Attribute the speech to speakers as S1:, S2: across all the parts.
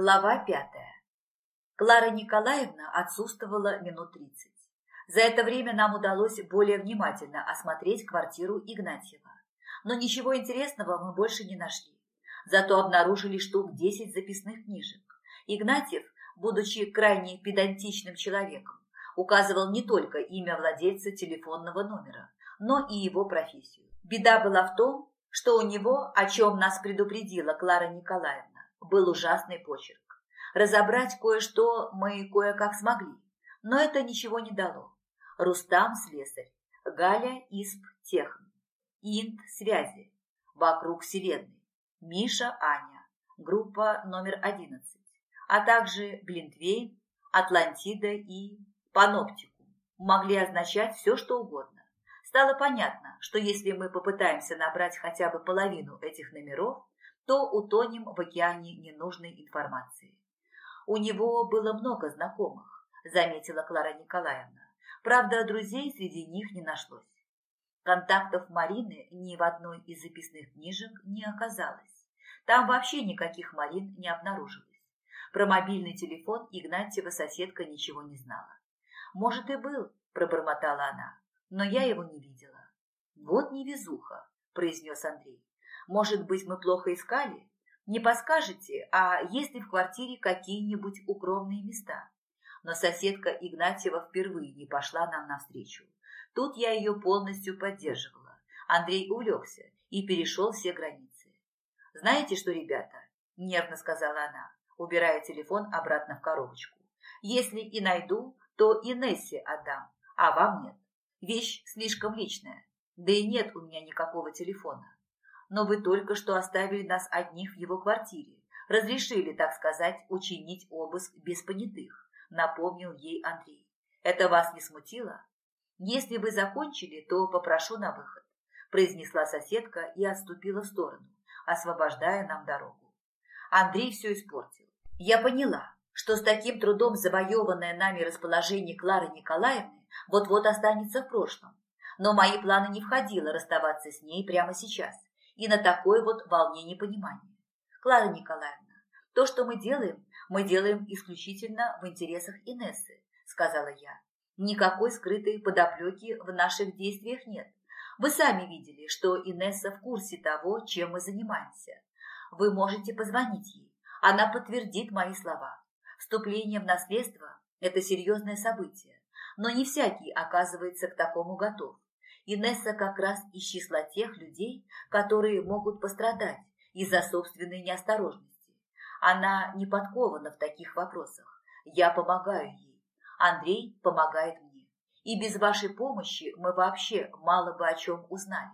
S1: Глава пятая. Клара Николаевна отсутствовала минут тридцать. За это время нам удалось более внимательно осмотреть квартиру Игнатьева. Но ничего интересного мы больше не нашли. Зато обнаружили штук десять записных книжек. Игнатьев, будучи крайне педантичным человеком, указывал не только имя владельца телефонного номера, но и его профессию. Беда была в том, что у него, о чем нас предупредила Клара Николаевна, был ужасный почерк. Разобрать кое-что мы кое-как смогли, но это ничего не дало. Рустам – слесарь, Галя – исп техн, Инт – связи, вокруг вселенной, Миша – Аня, группа номер 11, а также Глинтвейн, Атлантида и Паноптику могли означать все, что угодно. Стало понятно, что если мы попытаемся набрать хотя бы половину этих номеров, то утонем в океане ненужной информации. У него было много знакомых, заметила Клара Николаевна. Правда, друзей среди них не нашлось. Контактов Марины ни в одной из записных книжек не оказалось. Там вообще никаких Марин не обнаружилось. Про мобильный телефон Игнатьева соседка ничего не знала. «Может, и был», – пробормотала она, – «но я его не видела». «Вот невезуха», – произнес Андрей. Может быть, мы плохо искали? Не подскажете, а есть ли в квартире какие-нибудь укромные места? Но соседка Игнатьева впервые не пошла нам навстречу. Тут я ее полностью поддерживала. Андрей увлекся и перешел все границы. «Знаете что, ребята?» – нервно сказала она, убирая телефон обратно в коробочку. «Если и найду, то Инессе отдам, а вам нет. Вещь слишком личная, да и нет у меня никакого телефона но вы только что оставили нас одних в его квартире. Разрешили, так сказать, учинить обыск без понятых, напомнил ей Андрей. Это вас не смутило? Если вы закончили, то попрошу на выход, произнесла соседка и отступила в сторону, освобождая нам дорогу. Андрей все испортил. Я поняла, что с таким трудом завоеванное нами расположение Клары Николаевны вот-вот останется в прошлом. Но мои планы не входило расставаться с ней прямо сейчас и на такое вот волне непонимания. Клара Николаевна, то, что мы делаем, мы делаем исключительно в интересах Инессы, сказала я. Никакой скрытой подоплеки в наших действиях нет. Вы сами видели, что Инесса в курсе того, чем мы занимаемся. Вы можете позвонить ей. Она подтвердит мои слова. Вступление в наследство – это серьезное событие, но не всякий оказывается к такому готов. Инесса как раз из числа тех людей, которые могут пострадать из-за собственной неосторожности. Она не подкована в таких вопросах. Я помогаю ей. Андрей помогает мне. И без вашей помощи мы вообще мало бы о чем узнали.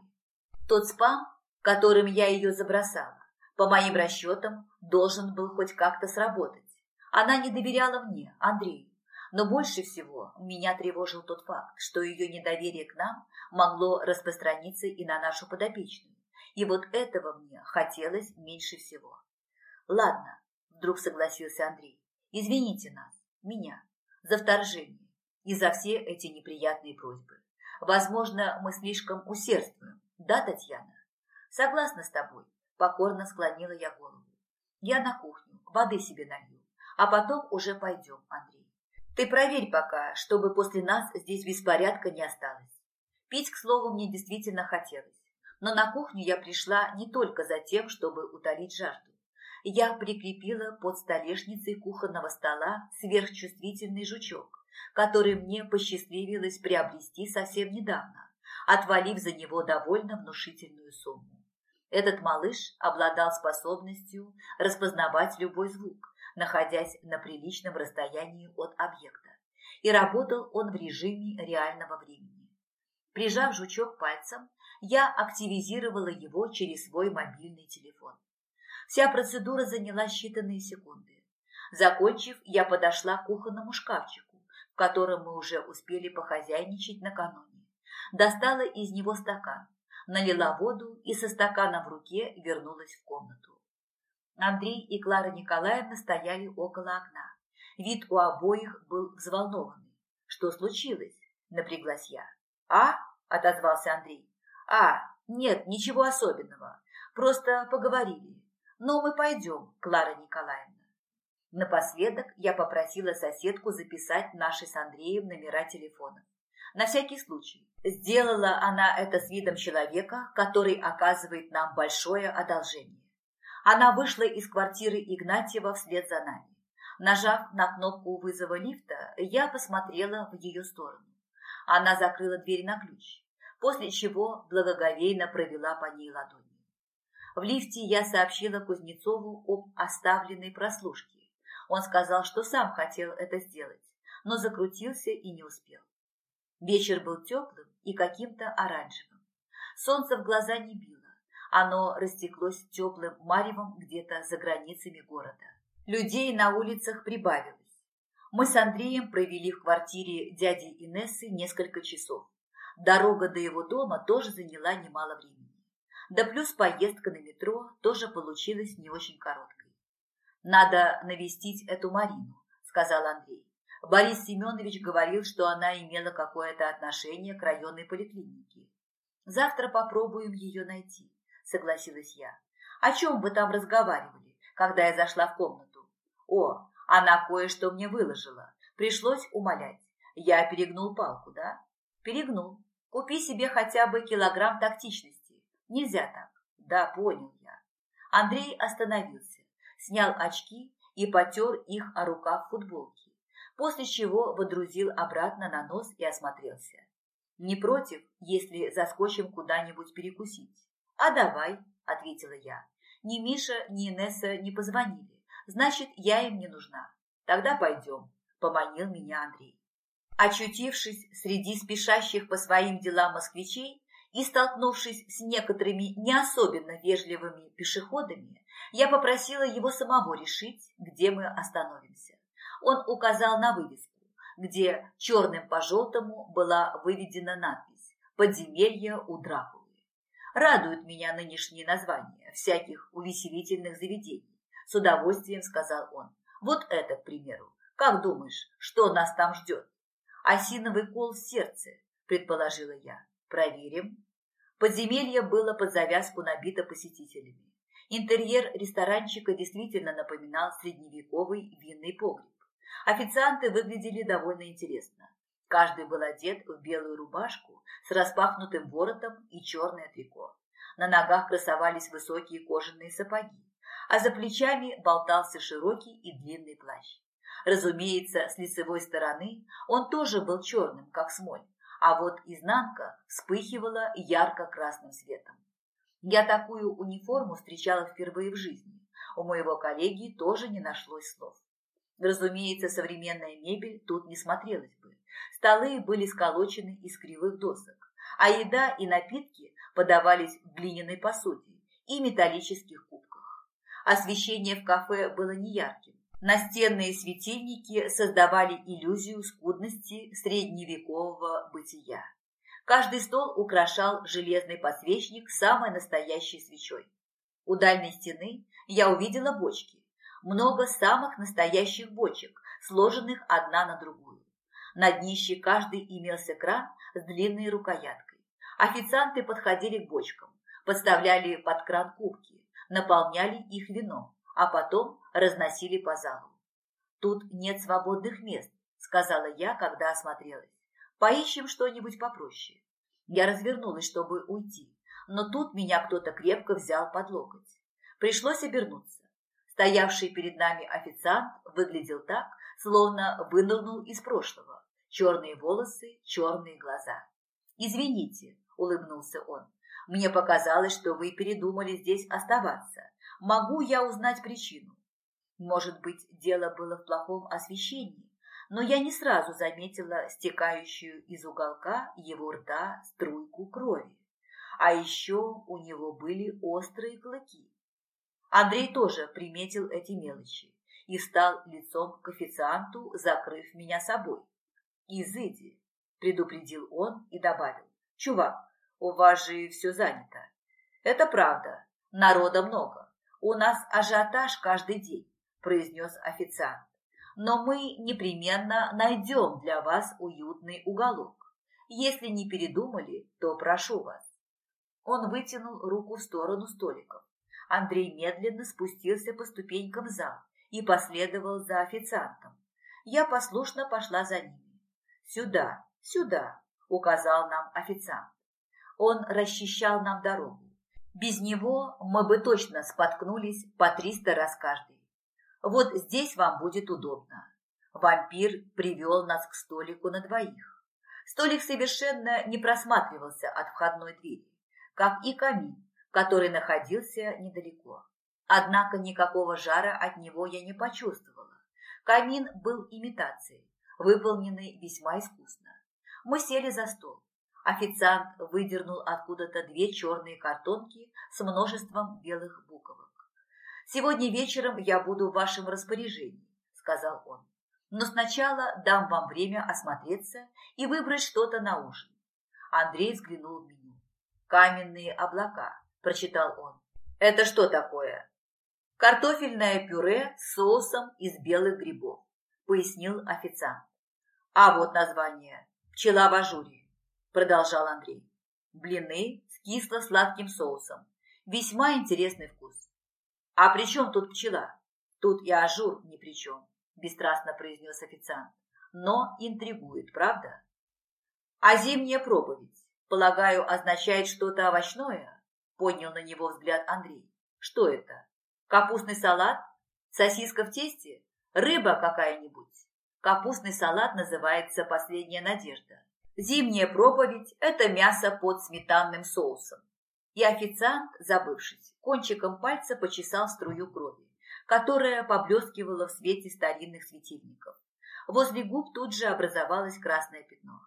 S1: Тот спам, которым я ее забросала, по моим расчетам, должен был хоть как-то сработать. Она не доверяла мне, Андрею. Но больше всего меня тревожил тот факт, что ее недоверие к нам могло распространиться и на нашу подопечную. И вот этого мне хотелось меньше всего. Ладно, вдруг согласился Андрей. Извините нас, меня, за вторжение и за все эти неприятные просьбы. Возможно, мы слишком усердствуем. Да, Татьяна? Согласна с тобой, покорно склонила я голову. Я на кухню, воды себе налью, а потом уже пойдем, Андрей. Ты проверь пока, чтобы после нас здесь беспорядка не осталось. Пить, к слову, мне действительно хотелось. Но на кухню я пришла не только за тем, чтобы утолить жажду. Я прикрепила под столешницей кухонного стола сверхчувствительный жучок, который мне посчастливилось приобрести совсем недавно, отвалив за него довольно внушительную сумму. Этот малыш обладал способностью распознавать любой звук, находясь на приличном расстоянии от объекта. И работал он в режиме реального времени. Прижав жучок пальцем, я активизировала его через свой мобильный телефон. Вся процедура заняла считанные секунды. Закончив, я подошла к кухонному шкафчику, в котором мы уже успели похозяйничать накануне. Достала из него стакан, налила воду и со стаканом в руке вернулась в комнату. Андрей и Клара Николаевна стояли около окна. Вид у обоих был взволнованный. «Что случилось?» – напряглась я. «А?» – отозвался Андрей. «А, нет, ничего особенного. Просто поговорили. Но мы пойдем, Клара Николаевна». Напоследок я попросила соседку записать наши с Андреем номера телефонов. На всякий случай. Сделала она это с видом человека, который оказывает нам большое одолжение. Она вышла из квартиры Игнатьева вслед за нами. Нажав на кнопку вызова лифта, я посмотрела в ее сторону. Она закрыла дверь на ключ, после чего благоговейно провела по ней ладонью. В лифте я сообщила Кузнецову об оставленной прослушке. Он сказал, что сам хотел это сделать, но закрутился и не успел. Вечер был теплым и каким-то оранжевым. Солнце в глаза не било. Оно растеклось теплым маревом где-то за границами города. Людей на улицах прибавилось. Мы с Андреем провели в квартире дяди Инессы несколько часов. Дорога до его дома тоже заняла немало времени. Да плюс поездка на метро тоже получилась не очень короткой. «Надо навестить эту Марину», — сказал Андрей. Борис Семенович говорил, что она имела какое-то отношение к районной поликлинике. «Завтра попробуем ее найти», — согласилась я. «О чем вы там разговаривали, когда я зашла в комнату?» «О, она кое-что мне выложила. Пришлось умолять. Я перегнул палку, да?» «Перегнул. Купи себе хотя бы килограмм тактичности. Нельзя так». «Да, понял я». Андрей остановился, снял очки и потер их о рукав футболки после чего водрузил обратно на нос и осмотрелся. «Не против, если заскочим куда-нибудь перекусить?» «А давай», — ответила я. «Ни Миша, ни Инесса не позвонили. Значит, я им не нужна. Тогда пойдем», — поманил меня Андрей. Очутившись среди спешащих по своим делам москвичей и столкнувшись с некоторыми не особенно вежливыми пешеходами, я попросила его самого решить, где мы остановимся он указал на вывеску, где черным по желтому была выведена надпись «Подземелье у Дракулы». Радуют меня нынешние названия всяких увеселительных заведений, с удовольствием сказал он. Вот это, к примеру. Как думаешь, что нас там ждет? Осиновый кол в сердце, предположила я. Проверим. Подземелье было под завязку набито посетителями. Интерьер ресторанчика действительно напоминал средневековый винный погреб. Официанты выглядели довольно интересно. Каждый был одет в белую рубашку с распахнутым воротом и черное трико. На ногах красовались высокие кожаные сапоги, а за плечами болтался широкий и длинный плащ. Разумеется, с лицевой стороны он тоже был черным, как смоль, а вот изнанка вспыхивала ярко-красным светом. Я такую униформу встречала впервые в жизни. У моего коллеги тоже не нашлось слов. Разумеется, современная мебель тут не смотрелась бы. Столы были сколочены из кривых досок, а еда и напитки подавались в глиняной посуде и металлических кубках. Освещение в кафе было неярким. Настенные светильники создавали иллюзию скудности средневекового бытия. Каждый стол украшал железный подсвечник самой настоящей свечой. У дальней стены я увидела бочки, много самых настоящих бочек, сложенных одна на другую. На днище каждый имелся кран с длинной рукояткой. Официанты подходили к бочкам, подставляли под кран кубки, наполняли их вином, а потом разносили по залу. «Тут нет свободных мест», — сказала я, когда осмотрелась. «Поищем что-нибудь попроще». Я развернулась, чтобы уйти, но тут меня кто-то крепко взял под локоть. Пришлось обернуться. Стоявший перед нами официант выглядел так, словно вынырнул из прошлого. Черные волосы, черные глаза. «Извините», — улыбнулся он, — «мне показалось, что вы передумали здесь оставаться. Могу я узнать причину?» Может быть, дело было в плохом освещении, но я не сразу заметила стекающую из уголка его рта струйку крови. А еще у него были острые клыки. Андрей тоже приметил эти мелочи и стал лицом к официанту, закрыв меня собой. «Изыди», — предупредил он и добавил, «Чувак, у вас же все занято». «Это правда, народа много. У нас ажиотаж каждый день», — произнес официант. «Но мы непременно найдем для вас уютный уголок. Если не передумали, то прошу вас». Он вытянул руку в сторону столиков. Андрей медленно спустился по ступенькам зал и последовал за официантом. Я послушно пошла за ними. «Сюда, сюда», — указал нам официант. Он расчищал нам дорогу. Без него мы бы точно споткнулись по триста раз каждый. Вот здесь вам будет удобно. Вампир привел нас к столику на двоих. Столик совершенно не просматривался от входной двери, как и камин, который находился недалеко. Однако никакого жара от него я не почувствовала. Камин был имитацией, выполненной весьма искусно. Мы сели за стол. Официант выдернул откуда-то две черные картонки с множеством белых буквок. «Сегодня вечером я буду в вашем распоряжении», — сказал он. «Но сначала дам вам время осмотреться и выбрать что-то на ужин». Андрей взглянул в меню. «Каменные облака», — прочитал он. «Это что такое?» «Картофельное пюре с соусом из белых грибов», — пояснил официант. «А вот название. Пчела в ажуре продолжал Андрей. Блины с кисло-сладким соусом. Весьма интересный вкус. А при чем тут пчела? Тут и ажур ни при чем, бесстрастно произнес официант. Но интригует, правда? А зимняя проповедь, полагаю, означает что-то овощное? Поднял на него взгляд Андрей. Что это? Капустный салат? Сосиска в тесте? Рыба какая-нибудь? Капустный салат называется «Последняя надежда». Зимняя проповедь – это мясо под сметанным соусом. И официант, забывшись, кончиком пальца почесал струю крови, которая поблескивала в свете старинных светильников. Возле губ тут же образовалось красное пятно.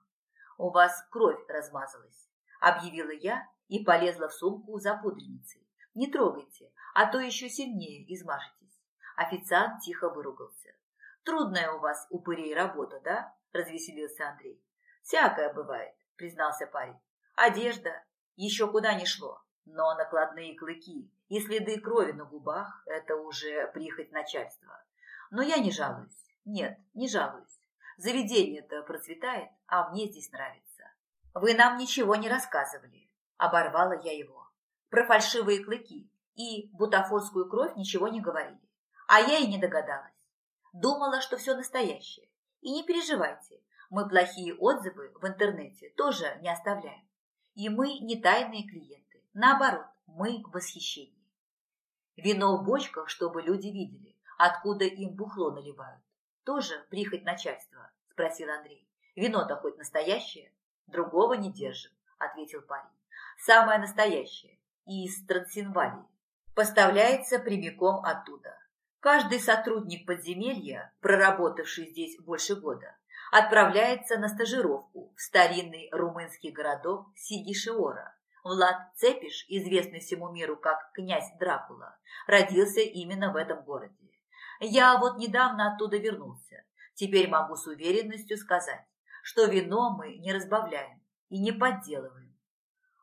S1: «У вас кровь размазалась», – объявила я и полезла в сумку за пудреницей. «Не трогайте, а то еще сильнее измажетесь». Официант тихо выругался. «Трудная у вас, упырей, работа, да?» – развеселился Андрей. «Всякое бывает», — признался парень. «Одежда еще куда не шло, но накладные клыки и следы крови на губах — это уже прихоть начальства. Но я не жалуюсь. Нет, не жалуюсь. Заведение-то процветает, а мне здесь нравится. Вы нам ничего не рассказывали, — оборвала я его. Про фальшивые клыки и бутафорскую кровь ничего не говорили. А я и не догадалась. Думала, что все настоящее. И не переживайте, мы плохие отзывы в интернете тоже не оставляем. И мы не тайные клиенты. Наоборот, мы в восхищении. Вино в бочках, чтобы люди видели, откуда им бухло наливают. Тоже прихоть начальства, спросил Андрей. Вино-то хоть настоящее? Другого не держим, ответил парень. Самое настоящее, из Трансильвании. Поставляется прямиком оттуда. Каждый сотрудник подземелья, проработавший здесь больше года, отправляется на стажировку в старинный румынский городок Сигишиора. Влад Цепиш, известный всему миру как князь Дракула, родился именно в этом городе. Я вот недавно оттуда вернулся. Теперь могу с уверенностью сказать, что вино мы не разбавляем и не подделываем.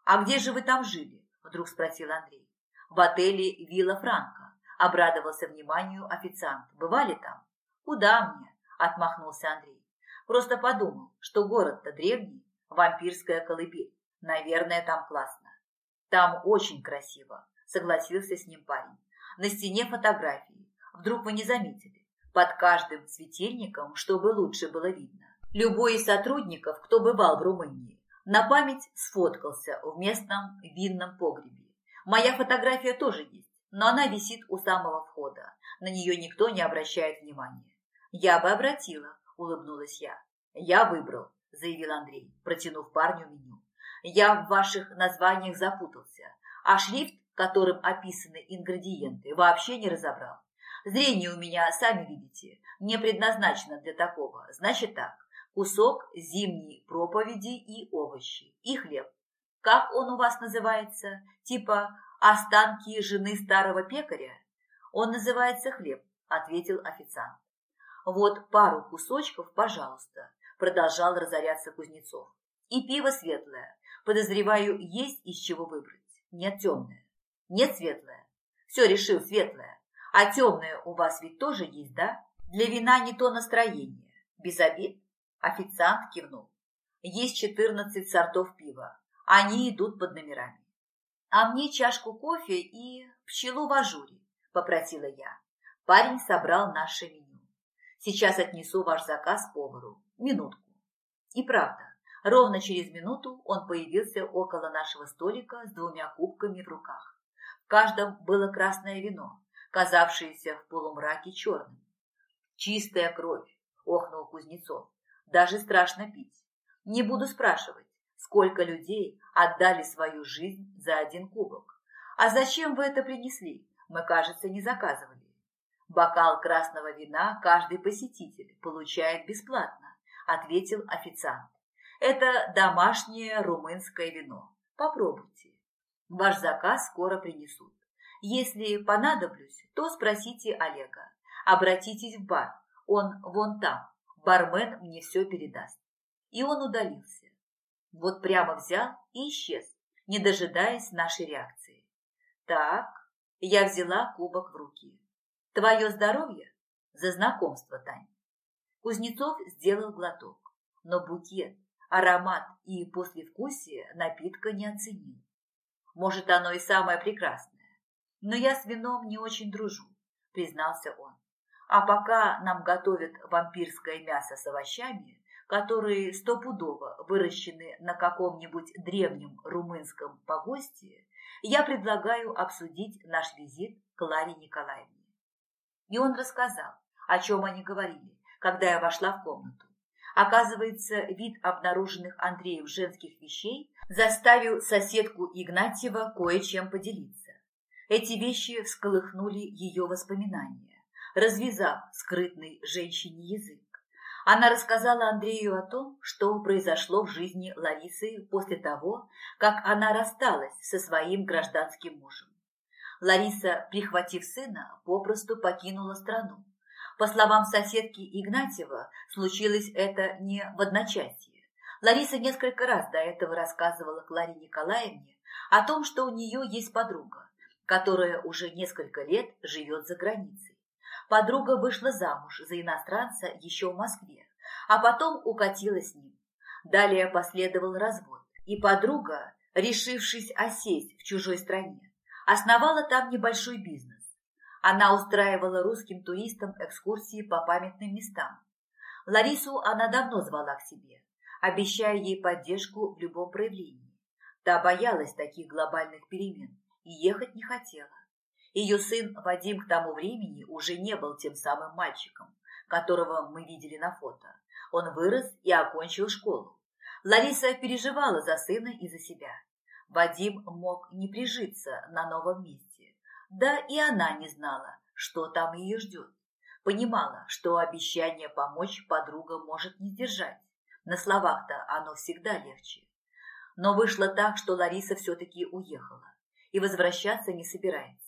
S1: «А где же вы там жили?» – вдруг спросил Андрей. «В отеле «Вилла Франко», – обрадовался вниманию официант. «Бывали там?» «Куда мне?» – отмахнулся Андрей. Просто подумал, что город-то древний, вампирская колыбель. Наверное, там классно. Там очень красиво, согласился с ним парень. На стене фотографии. Вдруг вы не заметили? Под каждым светильником, чтобы лучше было видно. Любой из сотрудников, кто бывал в Румынии, на память сфоткался в местном винном погребе. Моя фотография тоже есть, но она висит у самого входа. На нее никто не обращает внимания. Я бы обратила, – улыбнулась я. «Я выбрал», – заявил Андрей, протянув парню меню. «Я в ваших названиях запутался, а шрифт, которым описаны ингредиенты, вообще не разобрал. Зрение у меня, сами видите, не предназначено для такого. Значит так, кусок зимней проповеди и овощи, и хлеб. Как он у вас называется? Типа останки жены старого пекаря? Он называется хлеб, ответил официант. Вот пару кусочков, пожалуйста, продолжал разоряться Кузнецов. И пиво светлое. Подозреваю, есть из чего выбрать. Нет темное. Нет светлое. Все решил светлое. А темное у вас ведь тоже есть, да? Для вина не то настроение. Без обид. Официант кивнул. Есть четырнадцать сортов пива. Они идут под номерами. А мне чашку кофе и пчелу в ажуре, попросила я. Парень собрал наше меню. Сейчас отнесу ваш заказ повару. Минутку. И правда, ровно через минуту он появился около нашего столика с двумя кубками в руках. В каждом было красное вино, казавшееся в полумраке черным. «Чистая кровь!» – охнул Кузнецов. «Даже страшно пить. Не буду спрашивать, сколько людей отдали свою жизнь за один кубок. А зачем вы это принесли? Мы, кажется, не заказывали. Бокал красного вина каждый посетитель получает бесплатно, ответил официант. Это домашнее румынское вино. Попробуйте. Ваш заказ скоро принесут. Если понадоблюсь, то спросите Олега. Обратитесь в бар. Он вон там. Бармен мне все передаст. И он удалился. Вот прямо взял и исчез, не дожидаясь нашей реакции. Так, я взяла кубок в руки. Твое здоровье за знакомство, Тань. Кузнецов сделал глоток, но букет, аромат и послевкусие напитка не оценил. Может, оно и самое прекрасное, но я с вином не очень дружу, признался он. А пока нам готовят вампирское мясо с овощами, которые стопудово выращены на каком-нибудь древнем румынском погосте, я предлагаю обсудить наш визит к Ларе Николаевне. И он рассказал, о чем они говорили, когда я вошла в комнату. Оказывается, вид обнаруженных Андреем женских вещей заставил соседку Игнатьева кое-чем поделиться. Эти вещи всколыхнули ее воспоминания, развязав скрытный женщине язык. Она рассказала Андрею о том, что произошло в жизни Ларисы после того, как она рассталась со своим гражданским мужем. Лариса, прихватив сына, попросту покинула страну. По словам соседки Игнатьева, случилось это не в одночасье. Лариса несколько раз до этого рассказывала Кларе Николаевне о том, что у нее есть подруга, которая уже несколько лет живет за границей. Подруга вышла замуж за иностранца еще в Москве, а потом укатила с ним. Далее последовал развод, и подруга, решившись осесть в чужой стране, основала там небольшой бизнес. Она устраивала русским туристам экскурсии по памятным местам. Ларису она давно звала к себе, обещая ей поддержку в любом проявлении. Та боялась таких глобальных перемен и ехать не хотела. Ее сын Вадим к тому времени уже не был тем самым мальчиком, которого мы видели на фото. Он вырос и окончил школу. Лариса переживала за сына и за себя. Вадим мог не прижиться на новом месте. Да и она не знала, что там ее ждет. Понимала, что обещание помочь подруга может не сдержать. На словах-то оно всегда легче. Но вышло так, что Лариса все-таки уехала и возвращаться не собирается.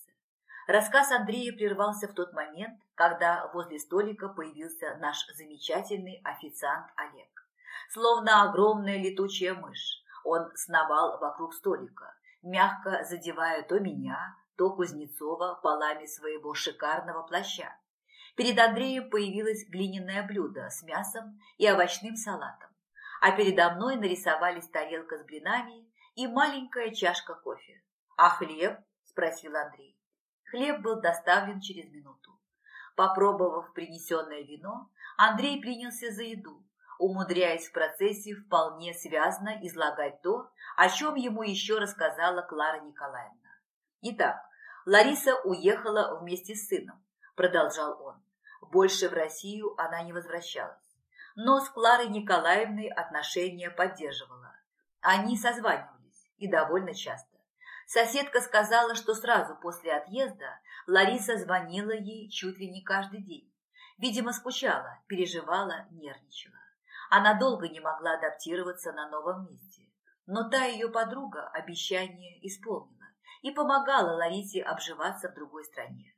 S1: Рассказ Андрея прервался в тот момент, когда возле столика появился наш замечательный официант Олег. Словно огромная летучая мышь, он сновал вокруг столика, мягко задевая то меня, то Кузнецова полами своего шикарного плаща. Перед Андреем появилось глиняное блюдо с мясом и овощным салатом, а передо мной нарисовались тарелка с блинами и маленькая чашка кофе. «А хлеб?» – спросил Андрей. Хлеб был доставлен через минуту. Попробовав принесенное вино, Андрей принялся за еду, умудряясь в процессе вполне связно излагать то, о чем ему еще рассказала Клара Николаевна. «Итак, Лариса уехала вместе с сыном», – продолжал он. Больше в Россию она не возвращалась. Но с Кларой Николаевной отношения поддерживала. Они созванивались, и довольно часто. Соседка сказала, что сразу после отъезда Лариса звонила ей чуть ли не каждый день. Видимо, скучала, переживала, нервничала. Она долго не могла адаптироваться на новом месте, но та ее подруга обещание исполнила и помогала Ларисе обживаться в другой стране.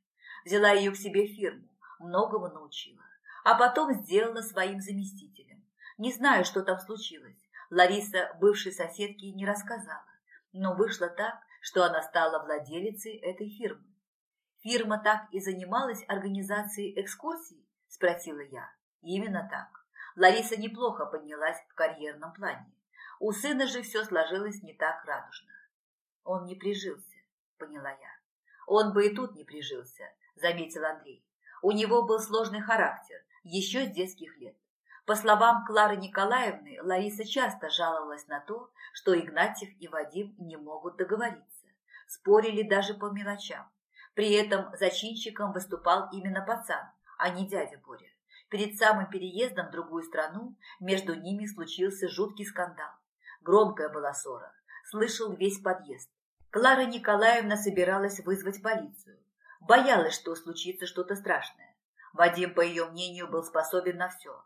S1: Взяла ее к себе в фирму, многому научила, а потом сделала своим заместителем. Не знаю, что там случилось. Лариса бывшей соседке не рассказала, но вышло так, что она стала владелицей этой фирмы. Фирма так и занималась организацией экскурсий? Спросила я. Именно так. Лариса неплохо поднялась в карьерном плане. У сына же все сложилось не так радужно. Он не прижился, поняла я. Он бы и тут не прижился, заметил Андрей. У него был сложный характер, еще с детских лет. По словам Клары Николаевны, Лариса часто жаловалась на то, что Игнатьев и Вадим не могут договориться. Спорили даже по мелочам. При этом зачинщиком выступал именно пацан, а не дядя Боря. Перед самым переездом в другую страну между ними случился жуткий скандал. Громкая была ссора, слышал весь подъезд. Клара Николаевна собиралась вызвать полицию. Боялась, что случится что-то страшное. Вадим, по ее мнению, был способен на все.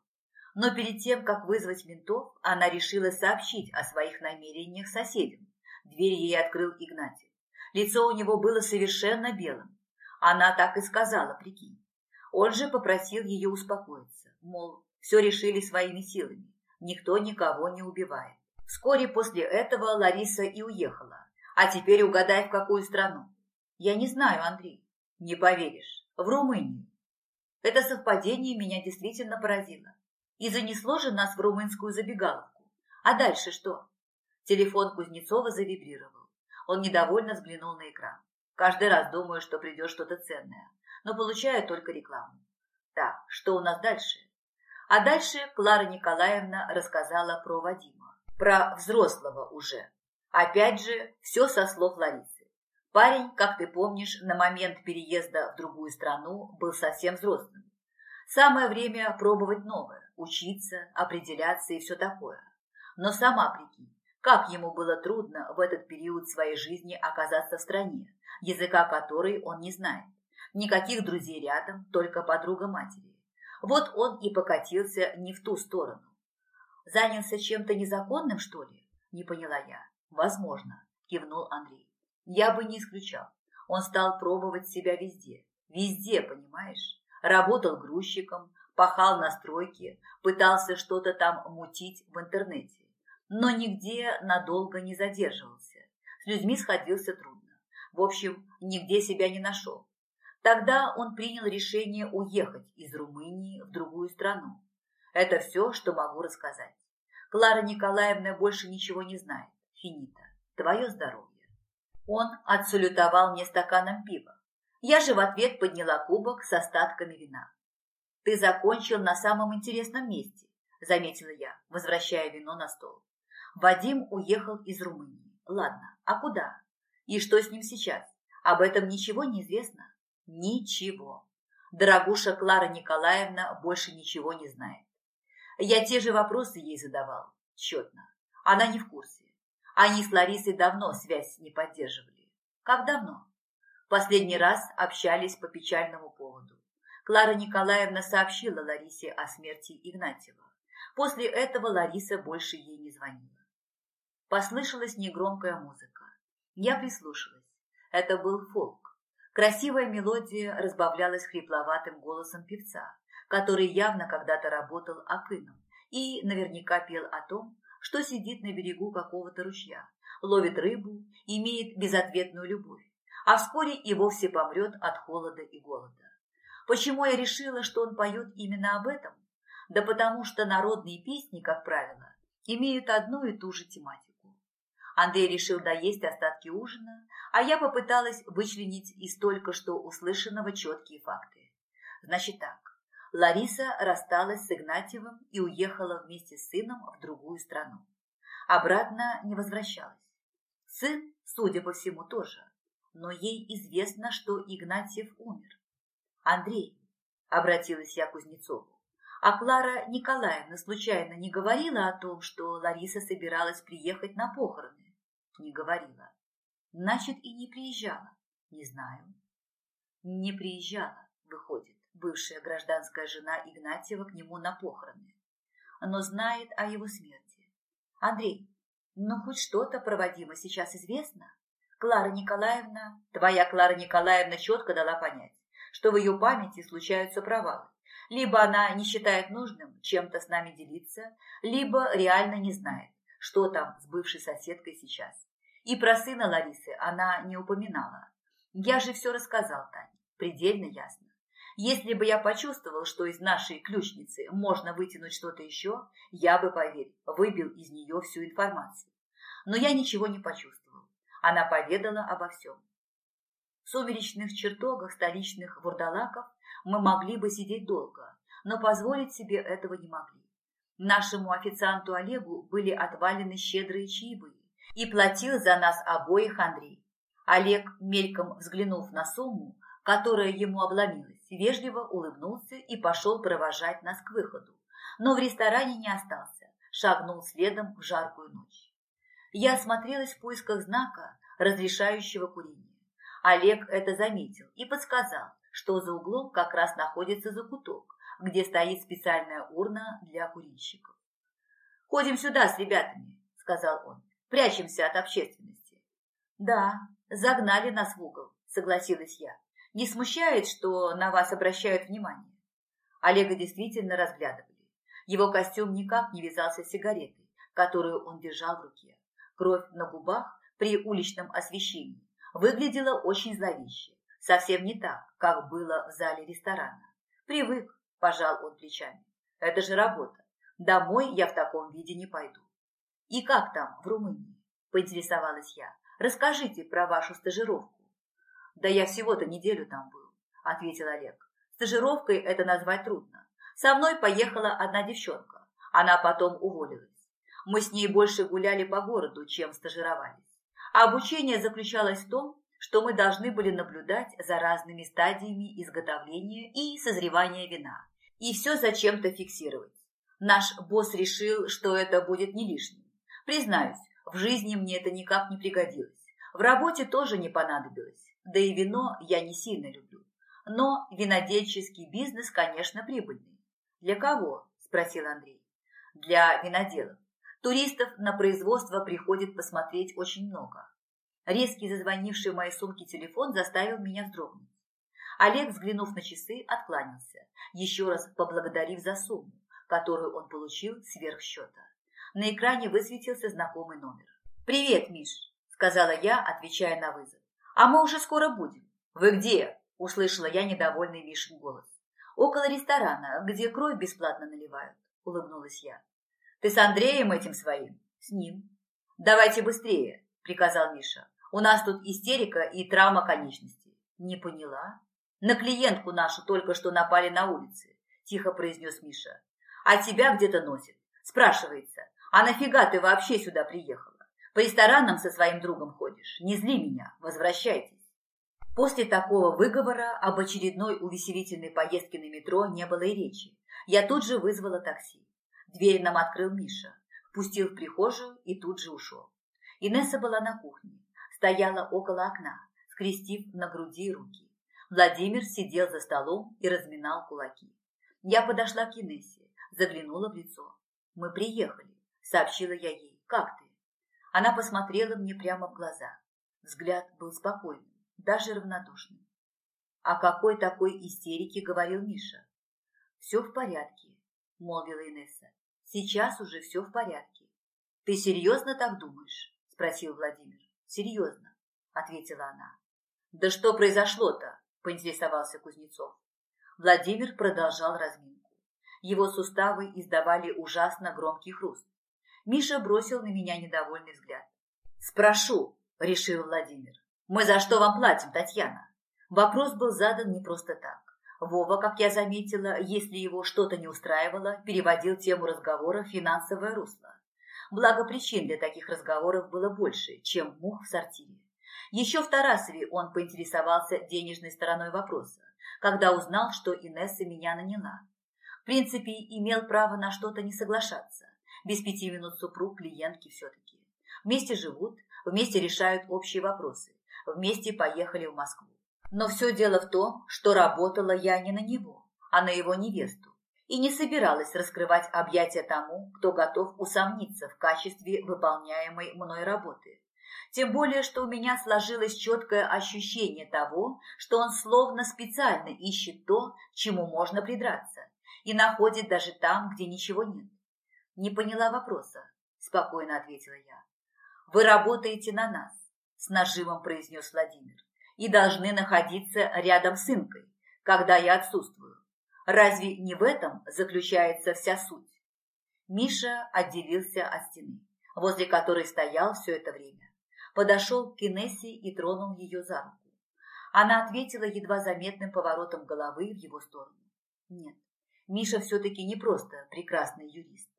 S1: Но перед тем, как вызвать ментов, она решила сообщить о своих намерениях соседям. Дверь ей открыл Игнатий. Лицо у него было совершенно белым. Она так и сказала, прикинь. Он же попросил ее успокоиться, мол, все решили своими силами, никто никого не убивает. Вскоре после этого Лариса и уехала. А теперь угадай, в какую страну. Я не знаю, Андрей. Не поверишь. В Румынию. Это совпадение меня действительно поразило. И занесло же нас в румынскую забегаловку. А дальше что? Телефон Кузнецова завибрировал. Он недовольно взглянул на экран. Каждый раз думаю, что придет что-то ценное, но получаю только рекламу. Так, что у нас дальше? А дальше Клара Николаевна рассказала про Вадима. Про взрослого уже. Опять же, все со слов Ларисы. Парень, как ты помнишь, на момент переезда в другую страну был совсем взрослым. Самое время пробовать новое, учиться, определяться и все такое. Но сама прикинь, как ему было трудно в этот период своей жизни оказаться в стране, языка которой он не знает. Никаких друзей рядом, только подруга матери. Вот он и покатился не в ту сторону. Занялся чем-то незаконным, что ли? Не поняла я. Возможно, кивнул Андрей. Я бы не исключал. Он стал пробовать себя везде. Везде, понимаешь? Работал грузчиком, пахал на стройке, пытался что-то там мутить в интернете но нигде надолго не задерживался. С людьми сходился трудно. В общем, нигде себя не нашел. Тогда он принял решение уехать из Румынии в другую страну. Это все, что могу рассказать. Клара Николаевна больше ничего не знает. Финита. Твое здоровье. Он отсалютовал мне стаканом пива. Я же в ответ подняла кубок с остатками вина. «Ты закончил на самом интересном месте», – заметила я, возвращая вино на стол. Вадим уехал из Румынии. Ладно, а куда? И что с ним сейчас? Об этом ничего не известно? Ничего. Дорогуша Клара Николаевна больше ничего не знает. Я те же вопросы ей задавал, тщетно. Она не в курсе. Они с Ларисой давно связь не поддерживали. Как давно? Последний раз общались по печальному поводу. Клара Николаевна сообщила Ларисе о смерти Игнатьева. После этого Лариса больше ей не звонила. Послышалась негромкая музыка. Я прислушалась. Это был фолк. Красивая мелодия разбавлялась хрипловатым голосом певца, который явно когда-то работал акыном и наверняка пел о том, что сидит на берегу какого-то ручья, ловит рыбу, имеет безответную любовь, а вскоре и вовсе помрет от холода и голода. Почему я решила, что он поет именно об этом? Да потому что народные песни, как правило, имеют одну и ту же тематику. Андрей решил доесть остатки ужина, а я попыталась вычленить из только что услышанного четкие факты. Значит так, Лариса рассталась с Игнатьевым и уехала вместе с сыном в другую страну. Обратно не возвращалась. Сын, судя по всему, тоже. Но ей известно, что Игнатьев умер. Андрей, обратилась я к Кузнецову, а Клара Николаевна случайно не говорила о том, что Лариса собиралась приехать на похороны? Не говорила. Значит, и не приезжала. Не знаю. Не приезжала, выходит, бывшая гражданская жена Игнатьева к нему на похороны. Но знает о его смерти. Андрей, ну хоть что-то про Вадима сейчас известно? Клара Николаевна, твоя Клара Николаевна четко дала понять, что в ее памяти случаются провалы. Либо она не считает нужным чем-то с нами делиться, либо реально не знает, что там с бывшей соседкой сейчас. И про сына Ларисы она не упоминала. Я же все рассказал, Тане, предельно ясно. Если бы я почувствовал, что из нашей ключницы можно вытянуть что-то еще, я бы, поверь, выбил из нее всю информацию. Но я ничего не почувствовал. Она поведала обо всем. В сумеречных чертогах столичных вурдалаков Мы могли бы сидеть долго, но позволить себе этого не могли. Нашему официанту Олегу были отвалены щедрые чаевые, и платил за нас обоих Андрей. Олег, мельком взглянув на сумму, которая ему обломилась, вежливо улыбнулся и пошел провожать нас к выходу, но в ресторане не остался, шагнул следом в жаркую ночь. Я осмотрелась в поисках знака, разрешающего курение. Олег это заметил и подсказал, что за углом как раз находится закуток, где стоит специальная урна для курильщиков. «Ходим сюда с ребятами», — сказал он, — «прячемся от общественности». «Да, загнали нас в угол», — согласилась я. «Не смущает, что на вас обращают внимание?» Олега действительно разглядывали. Его костюм никак не вязался с сигаретой, которую он держал в руке. Кровь на губах при уличном освещении выглядела очень зловеще, совсем не так, как было в зале ресторана. Привык, пожал он плечами. Это же работа. Домой я в таком виде не пойду. И как там, в Румынии? Поинтересовалась я. Расскажите про вашу стажировку. Да я всего-то неделю там был, ответил Олег. Стажировкой это назвать трудно. Со мной поехала одна девчонка. Она потом уволилась. Мы с ней больше гуляли по городу, чем стажировались. А обучение заключалось в том, что мы должны были наблюдать за разными стадиями изготовления и созревания вина. И все зачем-то фиксировать. Наш босс решил, что это будет не лишним. Признаюсь, в жизни мне это никак не пригодилось. В работе тоже не понадобилось. Да и вино я не сильно люблю. Но винодельческий бизнес, конечно, прибыльный. Для кого? Спросил Андрей. Для виноделов. Туристов на производство приходит посмотреть очень много. Резкий зазвонивший в моей сумке телефон заставил меня вздрогнуть. Олег, взглянув на часы, откланялся, еще раз поблагодарив за сумму, которую он получил сверх счета. На экране высветился знакомый номер. «Привет, Миш», — сказала я, отвечая на вызов. «А мы уже скоро будем». «Вы где?» — услышала я недовольный Мишин голос. «Около ресторана, где кровь бесплатно наливают», — улыбнулась я. Ты с Андреем этим своим? С ним. Давайте быстрее, приказал Миша. У нас тут истерика и травма конечностей. Не поняла? На клиентку нашу только что напали на улице, тихо произнес Миша. А тебя где-то носит. Спрашивается, а нафига ты вообще сюда приехала? По ресторанам со своим другом ходишь. Не зли меня, возвращайтесь. После такого выговора об очередной увеселительной поездке на метро не было и речи. Я тут же вызвала такси. Дверь нам открыл Миша, впустил в прихожую и тут же ушел. Инесса была на кухне, стояла около окна, скрестив на груди руки. Владимир сидел за столом и разминал кулаки. Я подошла к Инессе, заглянула в лицо. «Мы приехали», — сообщила я ей. «Как ты?» Она посмотрела мне прямо в глаза. Взгляд был спокойным, даже равнодушным. «О какой такой истерике?» — говорил Миша. «Все в порядке», — молвила Инесса. Сейчас уже все в порядке. Ты серьезно так думаешь? Спросил Владимир. Серьезно, ответила она. Да что произошло-то? Поинтересовался Кузнецов. Владимир продолжал разминку. Его суставы издавали ужасно громкий хруст. Миша бросил на меня недовольный взгляд. «Спрошу», — решил Владимир. «Мы за что вам платим, Татьяна?» Вопрос был задан не просто так. Вова, как я заметила, если его что-то не устраивало, переводил тему разговора в финансовое русло. Благо причин для таких разговоров было больше, чем мух в сортире. Еще в Тарасове он поинтересовался денежной стороной вопроса, когда узнал, что Инесса меня наняла. В принципе, имел право на что-то не соглашаться. Без пяти минут супруг клиентки все-таки. Вместе живут, вместе решают общие вопросы, вместе поехали в Москву. Но все дело в том, что работала я не на него, а на его невесту, и не собиралась раскрывать объятия тому, кто готов усомниться в качестве выполняемой мной работы. Тем более, что у меня сложилось четкое ощущение того, что он словно специально ищет то, чему можно придраться, и находит даже там, где ничего нет. Не поняла вопроса, спокойно ответила я. Вы работаете на нас, с нажимом произнес Владимир и должны находиться рядом с Инкой, когда я отсутствую. Разве не в этом заключается вся суть? Миша отделился от стены, возле которой стоял все это время. Подошел к Кинессе и тронул ее за руку. Она ответила едва заметным поворотом головы в его сторону. Нет, Миша все-таки не просто прекрасный юрист.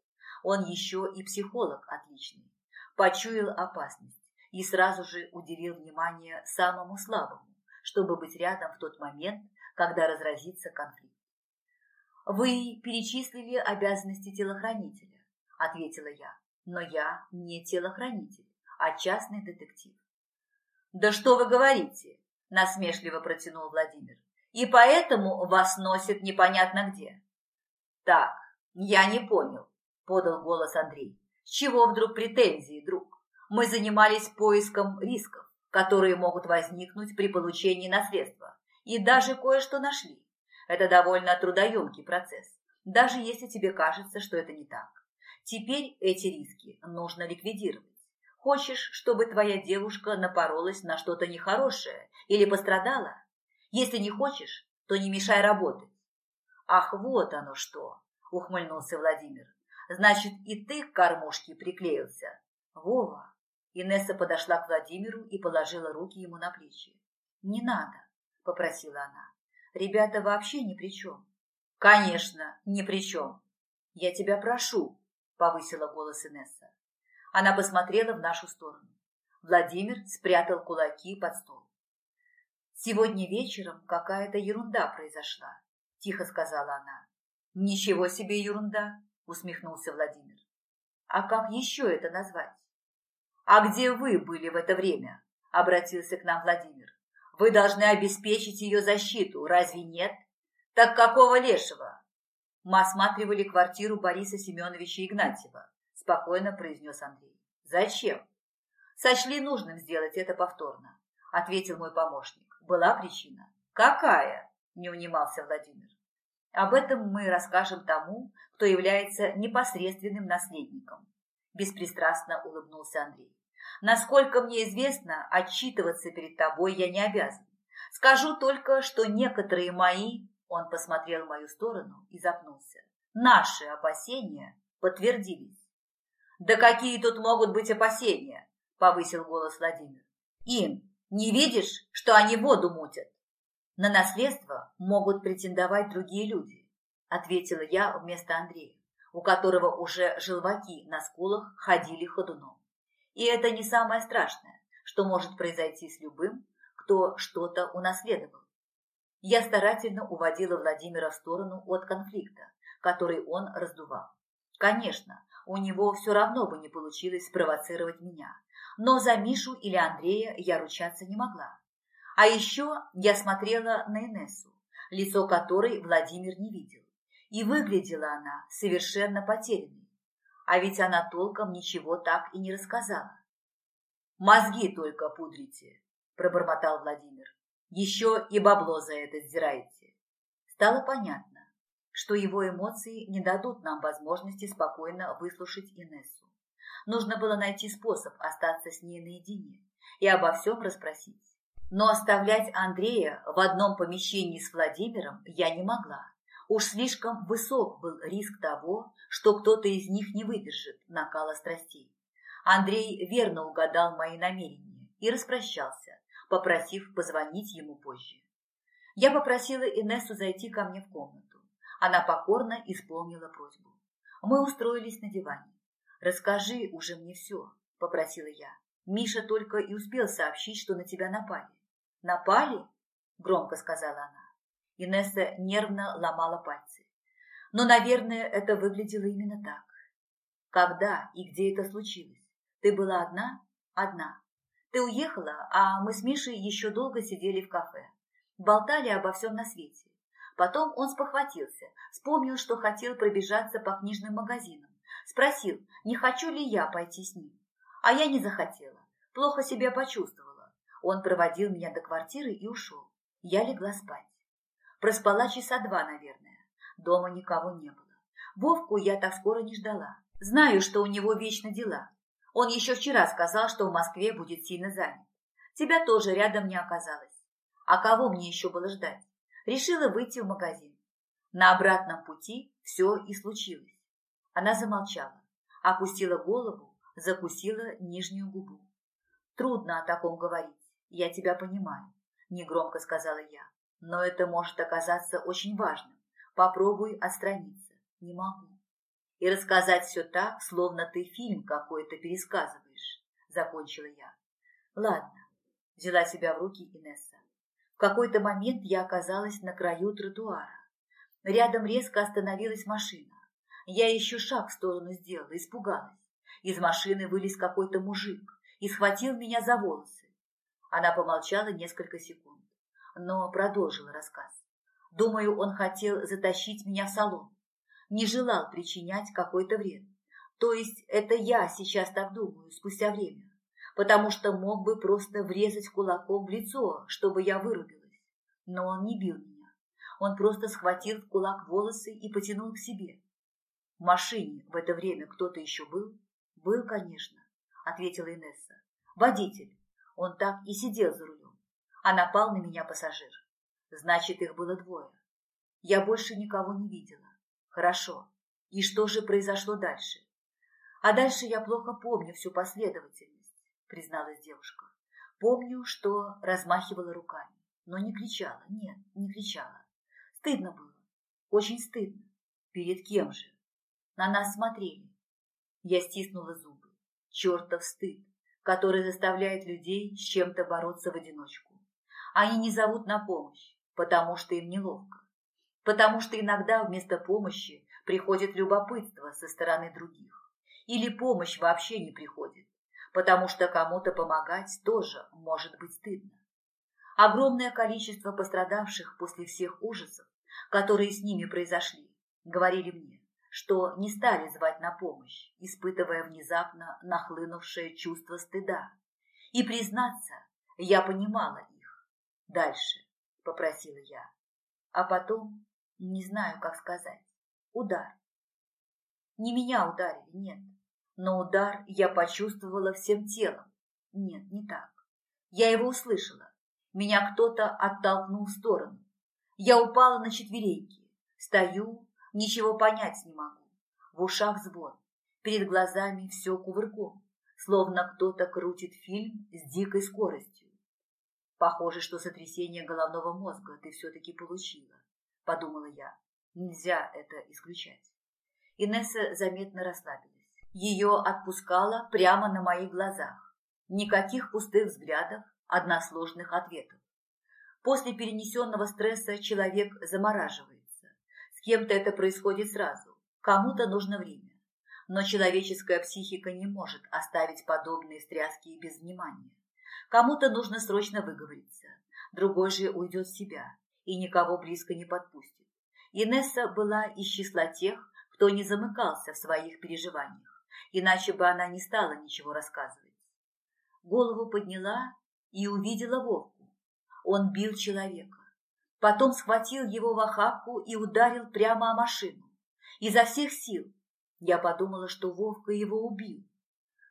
S1: Он еще и психолог отличный. Почуял опасность и сразу же уделил внимание самому слабому, чтобы быть рядом в тот момент, когда разразится конфликт. «Вы перечислили обязанности телохранителя», – ответила я. «Но я не телохранитель, а частный детектив». «Да что вы говорите?» – насмешливо протянул Владимир. «И поэтому вас носит непонятно где». «Так, я не понял», – подал голос Андрей. «С чего вдруг претензии, друг? Мы занимались поиском рисков, которые могут возникнуть при получении наследства, и даже кое-что нашли. Это довольно трудоемкий процесс, даже если тебе кажется, что это не так. Теперь эти риски нужно ликвидировать. Хочешь, чтобы твоя девушка напоролась на что-то нехорошее или пострадала? Если не хочешь, то не мешай работать. Ах, вот оно что, ухмыльнулся Владимир. Значит, и ты к кормушке приклеился. Вова. Инесса подошла к Владимиру и положила руки ему на плечи. Не надо, попросила она. Ребята вообще ни при чем. Конечно, ни при чем. Я тебя прошу, повысила голос Инесса. Она посмотрела в нашу сторону. Владимир спрятал кулаки под стол. Сегодня вечером какая-то ерунда произошла, тихо сказала она. Ничего себе ерунда, усмехнулся Владимир. А как еще это назвать? А где вы были в это время? Обратился к нам Владимир. Вы должны обеспечить ее защиту, разве нет? Так какого лешего? Мы осматривали квартиру Бориса Семеновича Игнатьева, спокойно произнес Андрей. Зачем? Сочли нужным сделать это повторно, ответил мой помощник. Была причина. Какая? Не унимался Владимир. Об этом мы расскажем тому, кто является непосредственным наследником. Беспристрастно улыбнулся Андрей. Насколько мне известно, отчитываться перед тобой я не обязан. Скажу только, что некоторые мои, он посмотрел в мою сторону и запнулся, наши опасения подтвердились. Да какие тут могут быть опасения? Повысил голос Владимир. Ин, не видишь, что они воду мутят? На наследство могут претендовать другие люди, ответила я вместо Андрея, у которого уже желваки на скулах ходили ходуном. И это не самое страшное, что может произойти с любым, кто что-то унаследовал. Я старательно уводила Владимира в сторону от конфликта, который он раздувал. Конечно, у него все равно бы не получилось спровоцировать меня, но за Мишу или Андрея я ручаться не могла. А еще я смотрела на Инессу, лицо которой Владимир не видел, и выглядела она совершенно потерянной. А ведь она толком ничего так и не рассказала. «Мозги только пудрите», – пробормотал Владимир. «Еще и бабло за это сдираете». Стало понятно, что его эмоции не дадут нам возможности спокойно выслушать Инессу. Нужно было найти способ остаться с ней наедине и обо всем расспросить. Но оставлять Андрея в одном помещении с Владимиром я не могла. Уж слишком высок был риск того, что кто-то из них не выдержит накала страстей. Андрей верно угадал мои намерения и распрощался, попросив позвонить ему позже. Я попросила Инессу зайти ко мне в комнату. Она покорно исполнила просьбу. Мы устроились на диване. «Расскажи уже мне все», – попросила я. Миша только и успел сообщить, что на тебя напали. «Напали?» – громко сказала она. Инесса нервно ломала пальцы. Но, наверное, это выглядело именно так. Когда и где это случилось? Ты была одна? Одна. Ты уехала, а мы с Мишей еще долго сидели в кафе. Болтали обо всем на свете. Потом он спохватился, вспомнил, что хотел пробежаться по книжным магазинам. Спросил, не хочу ли я пойти с ним. А я не захотела. Плохо себя почувствовала. Он проводил меня до квартиры и ушел. Я легла спать. Проспала часа два, наверное. Дома никого не было. Вовку я так скоро не ждала. Знаю, что у него вечно дела. Он еще вчера сказал, что в Москве будет сильно занят. Тебя тоже рядом не оказалось. А кого мне еще было ждать? Решила выйти в магазин. На обратном пути все и случилось. Она замолчала, опустила голову, закусила нижнюю губу. Трудно о таком говорить, я тебя понимаю. негромко сказала я. Но это может оказаться очень важным. Попробуй отстраниться. Не могу. И рассказать все так, словно ты фильм какой-то пересказываешь, закончила я. Ладно, взяла себя в руки Инесса. В какой-то момент я оказалась на краю тротуара. Рядом резко остановилась машина. Я еще шаг в сторону сделала, испугалась. Из машины вылез какой-то мужик и схватил меня за волосы. Она помолчала несколько секунд, но продолжила рассказ. Думаю, он хотел затащить меня в салон. Не желал причинять какой-то вред. То есть это я сейчас так думаю, спустя время. Потому что мог бы просто врезать кулаком в лицо, чтобы я вырубилась. Но он не бил меня. Он просто схватил в кулак волосы и потянул к себе. В машине в это время кто-то еще был? Был, конечно, ответила Инесса. Водитель. Он так и сидел за рулем. А напал на меня пассажир. Значит, их было двое. Я больше никого не видела. Хорошо. И что же произошло дальше? А дальше я плохо помню всю последовательность, призналась девушка. Помню, что размахивала руками, но не кричала. Нет, не кричала. Стыдно было. Очень стыдно. Перед кем же? На нас смотрели. Я стиснула зубы. Чертов стыд, который заставляет людей с чем-то бороться в одиночку. Они не зовут на помощь, потому что им неловко. Потому что иногда вместо помощи приходит любопытство со стороны других. Или помощь вообще не приходит, потому что кому-то помогать тоже может быть стыдно. Огромное количество пострадавших после всех ужасов, которые с ними произошли, говорили мне, что не стали звать на помощь, испытывая внезапно нахлынувшее чувство стыда. И, признаться, я понимала. Дальше, попросила я. А потом, не знаю, как сказать, удар. Не меня ударили, нет. Но удар я почувствовала всем телом. Нет, не так. Я его услышала. Меня кто-то оттолкнул в сторону. Я упала на четвереньки. Стою, Ничего понять не могу. В ушах звон. Перед глазами все кувырком. Словно кто-то крутит фильм с дикой скоростью. Похоже, что сотрясение головного мозга ты все-таки получила, подумала я. Нельзя это исключать. Инесса заметно расслабилась. Ее отпускало прямо на моих глазах. Никаких пустых взглядов, односложных ответов. После перенесенного стресса человек замораживает кем-то это происходит сразу, кому-то нужно время. Но человеческая психика не может оставить подобные стряски без внимания. Кому-то нужно срочно выговориться, другой же уйдет в себя и никого близко не подпустит. Инесса была из числа тех, кто не замыкался в своих переживаниях, иначе бы она не стала ничего рассказывать. Голову подняла и увидела Вовку. Он бил человека. Потом схватил его в охапку и ударил прямо о машину. Изо всех сил. Я подумала, что Вовка его убил.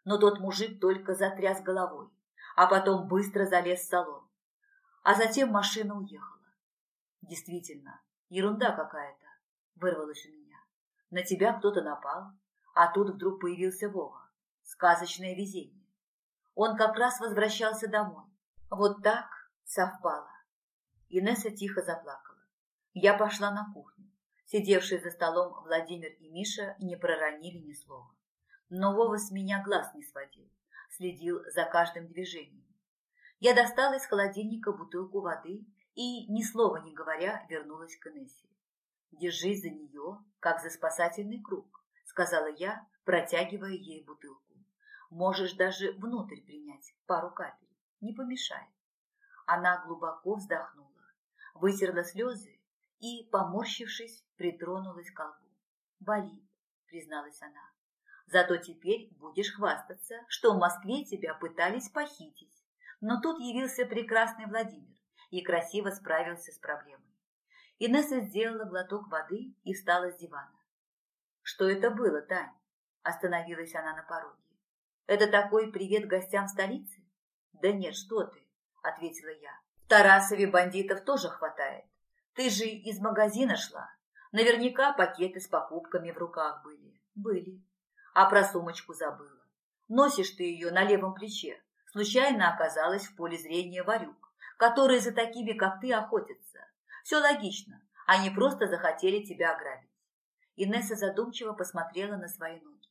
S1: Но тот мужик только затряс головой, а потом быстро залез в салон. А затем машина уехала. Действительно, ерунда какая-то, вырвалась у меня. На тебя кто-то напал, а тут вдруг появился Вова. Сказочное везение. Он как раз возвращался домой. Вот так совпало. Инесса тихо заплакала. Я пошла на кухню. Сидевшие за столом Владимир и Миша не проронили ни слова. Но Вова с меня глаз не сводил, следил за каждым движением. Я достала из холодильника бутылку воды и, ни слова не говоря, вернулась к Инессе. «Держись за нее, как за спасательный круг», — сказала я, протягивая ей бутылку. «Можешь даже внутрь принять пару капель, не помешает». Она глубоко вздохнула вытерла слезы и, поморщившись, притронулась к колбу. «Болит», — призналась она. «Зато теперь будешь хвастаться, что в Москве тебя пытались похитить». Но тут явился прекрасный Владимир и красиво справился с проблемой. Инесса сделала глоток воды и встала с дивана. «Что это было, Тань?» – остановилась она на пороге. «Это такой привет гостям столицы?» «Да нет, что ты», – ответила я. Тарасове бандитов тоже хватает. Ты же из магазина шла. Наверняка пакеты с покупками в руках были. Были. А про сумочку забыла. Носишь ты ее на левом плече. Случайно оказалась в поле зрения Варюк, которые за такими, как ты, охотятся. Все логично, они просто захотели тебя ограбить. Инесса задумчиво посмотрела на свои ноги.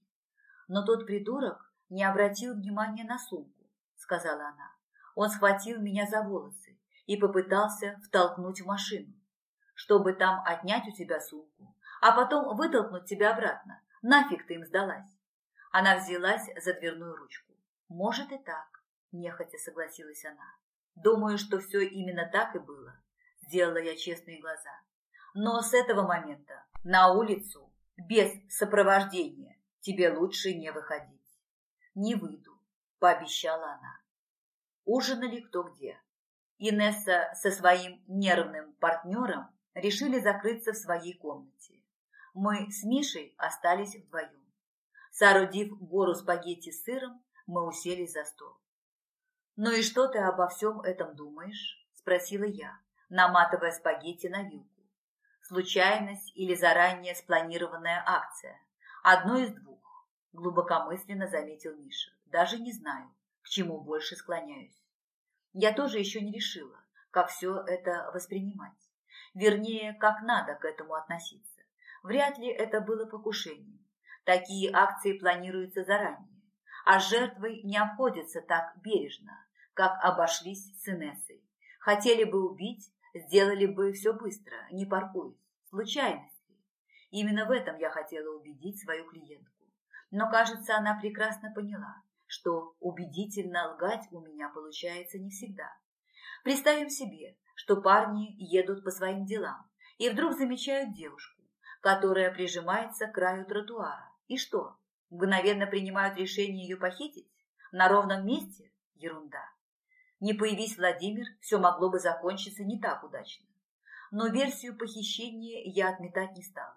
S1: Но тот придурок не обратил внимания на сумку, сказала она. Он схватил меня за волосы и попытался втолкнуть в машину, чтобы там отнять у тебя сумку, а потом вытолкнуть тебя обратно. Нафиг ты им сдалась? Она взялась за дверную ручку. Может и так, нехотя согласилась она. Думаю, что все именно так и было. Сделала я честные глаза. Но с этого момента на улицу без сопровождения тебе лучше не выходить. Не выйду, пообещала она. Ужинали кто где. Инесса со своим нервным партнером решили закрыться в своей комнате. Мы с Мишей остались вдвоем. Соорудив гору спагетти с сыром, мы уселись за стол. «Ну и что ты обо всем этом думаешь?» – спросила я, наматывая спагетти на вилку. Случайность или заранее спланированная акция? Одно из двух, глубокомысленно заметил Миша. Даже не знаю, к чему больше склоняюсь. Я тоже еще не решила, как все это воспринимать. Вернее, как надо к этому относиться. Вряд ли это было покушением. Такие акции планируются заранее, а жертвой не обходятся так бережно, как обошлись с Инессой. Хотели бы убить, сделали бы все быстро, не паркуясь. Случайности. Именно в этом я хотела убедить свою клиентку. Но, кажется, она прекрасно поняла, что убедительно лгать у меня получается не всегда. Представим себе, что парни едут по своим делам и вдруг замечают девушку, которая прижимается к краю тротуара. И что, мгновенно принимают решение ее похитить? На ровном месте? Ерунда. Не появись Владимир, все могло бы закончиться не так удачно. Но версию похищения я отметать не стала.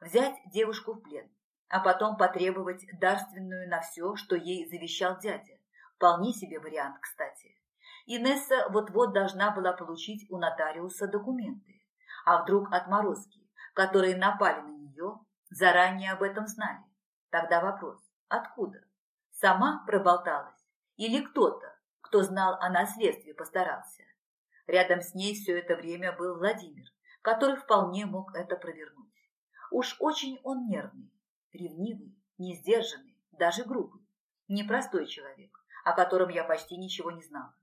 S1: Взять девушку в плен, а потом потребовать дарственную на все, что ей завещал дядя. Вполне себе вариант, кстати. Инесса вот-вот должна была получить у нотариуса документы. А вдруг отморозки, которые напали на нее, заранее об этом знали? Тогда вопрос, откуда? Сама проболталась? Или кто-то, кто знал о наследстве, постарался? Рядом с ней все это время был Владимир, который вполне мог это провернуть. Уж очень он нервный, ревнивый, несдержанный, даже грубый. Непростой человек, о котором я почти ничего не знала.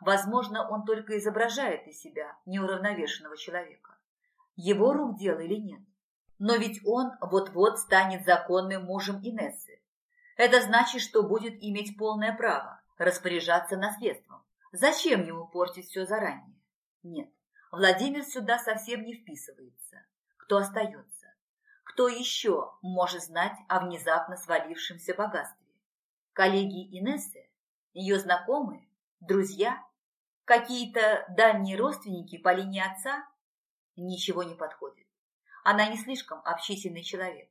S1: Возможно, он только изображает из себя неуравновешенного человека. Его рук дело или нет? Но ведь он вот-вот станет законным мужем Инессы. Это значит, что будет иметь полное право распоряжаться наследством. Зачем ему портить все заранее? Нет, Владимир сюда совсем не вписывается. Кто остается? Кто еще может знать о внезапно свалившемся богатстве? Коллеги Инессы? Ее знакомые? Друзья? Какие-то дальние родственники по линии отца? Ничего не подходит. Она не слишком общительный человек.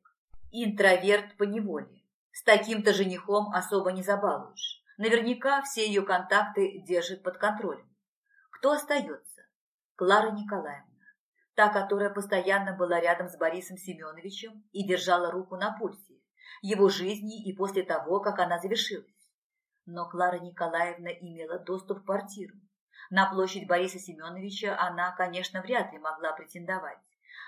S1: Интроверт по неволе. С таким-то женихом особо не забалуешь. Наверняка все ее контакты держит под контролем. Кто остается? Клара Николаевна та, которая постоянно была рядом с Борисом Семеновичем и держала руку на пульсе его жизни и после того, как она завершилась. Но Клара Николаевна имела доступ в квартиру. На площадь Бориса Семеновича она, конечно, вряд ли могла претендовать,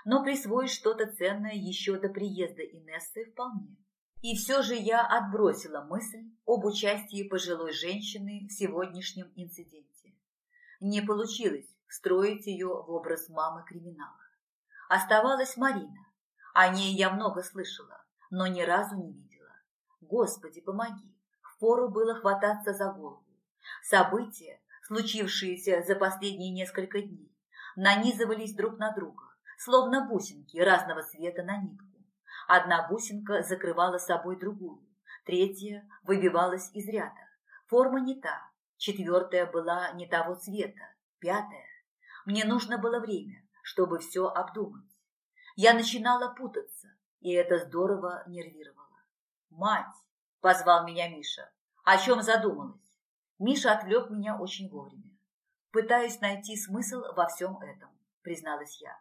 S1: но присвоить что-то ценное еще до приезда Инессы вполне. И все же я отбросила мысль об участии пожилой женщины в сегодняшнем инциденте. Не получилось строить ее в образ мамы криминала. Оставалась Марина. О ней я много слышала, но ни разу не видела. Господи, помоги. Впору было хвататься за голову. События, случившиеся за последние несколько дней, нанизывались друг на друга, словно бусинки разного цвета на нитку. Одна бусинка закрывала собой другую, третья выбивалась из ряда. Форма не та, четвертая была не того цвета, пятая мне нужно было время, чтобы все обдумать. Я начинала путаться, и это здорово нервировало. «Мать!» – позвал меня Миша. «О чем задумалась?» Миша отвлек меня очень вовремя. «Пытаюсь найти смысл во всем этом», – призналась я.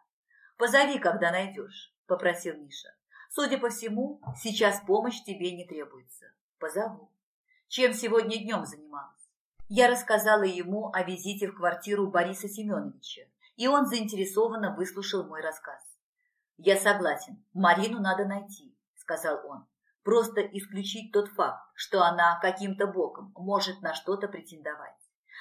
S1: «Позови, когда найдешь», – попросил Миша. «Судя по всему, сейчас помощь тебе не требуется. Позову». «Чем сегодня днем занималась?» Я рассказала ему о визите в квартиру Бориса Семеновича, и он заинтересованно выслушал мой рассказ. «Я согласен, Марину надо найти», – сказал он. «Просто исключить тот факт, что она каким-то боком может на что-то претендовать,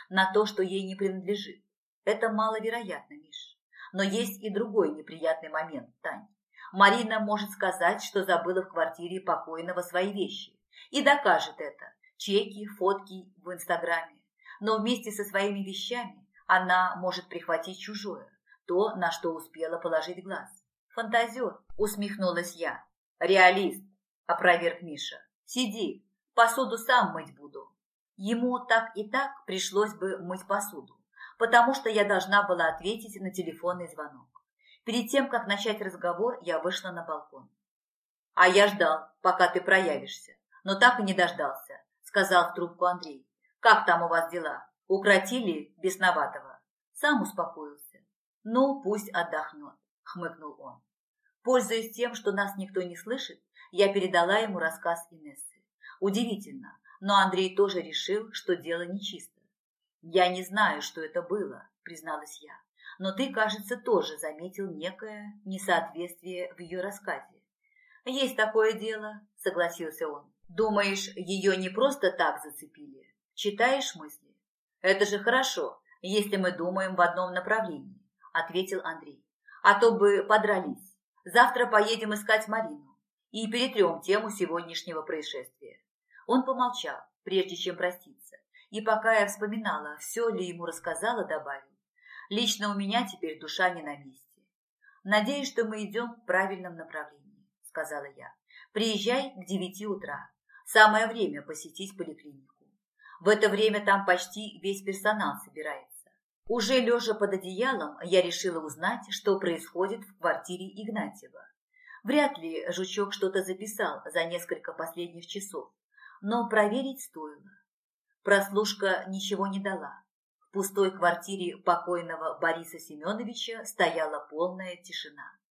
S1: на то, что ей не принадлежит. Это маловероятно, Миш. Но есть и другой неприятный момент, Тань. Марина может сказать, что забыла в квартире покойного свои вещи. И докажет это. Чеки, фотки в Инстаграме. Но вместе со своими вещами она может прихватить чужое. То, на что успела положить глаз. Фантазер, усмехнулась я. Реалист, опроверг Миша. Сиди, посуду сам мыть буду. Ему так и так пришлось бы мыть посуду, потому что я должна была ответить на телефонный звонок. Перед тем, как начать разговор, я вышла на балкон. «А я ждал, пока ты проявишься, но так и не дождался», — сказал в трубку Андрей. «Как там у вас дела? Укротили бесноватого?» Сам успокоился. «Ну, пусть отдохнет», — хмыкнул он. Пользуясь тем, что нас никто не слышит, я передала ему рассказ Инессы. Удивительно, но Андрей тоже решил, что дело нечисто. «Я не знаю, что это было», — призналась я но ты, кажется, тоже заметил некое несоответствие в ее рассказе. Есть такое дело, согласился он. Думаешь, ее не просто так зацепили? Читаешь мысли? Это же хорошо, если мы думаем в одном направлении, ответил Андрей. А то бы подрались. Завтра поедем искать Марину и перетрем тему сегодняшнего происшествия. Он помолчал, прежде чем проститься, и пока я вспоминала, все ли ему рассказала, добавил. Лично у меня теперь душа не на месте. Надеюсь, что мы идем в правильном направлении, сказала я. Приезжай к девяти утра. Самое время посетить поликлинику. В это время там почти весь персонал собирается. Уже лежа под одеялом, я решила узнать, что происходит в квартире Игнатьева. Вряд ли жучок что-то записал за несколько последних часов, но проверить стоило. Прослушка ничего не дала. В пустой квартире покойного Бориса Семеновича стояла полная тишина.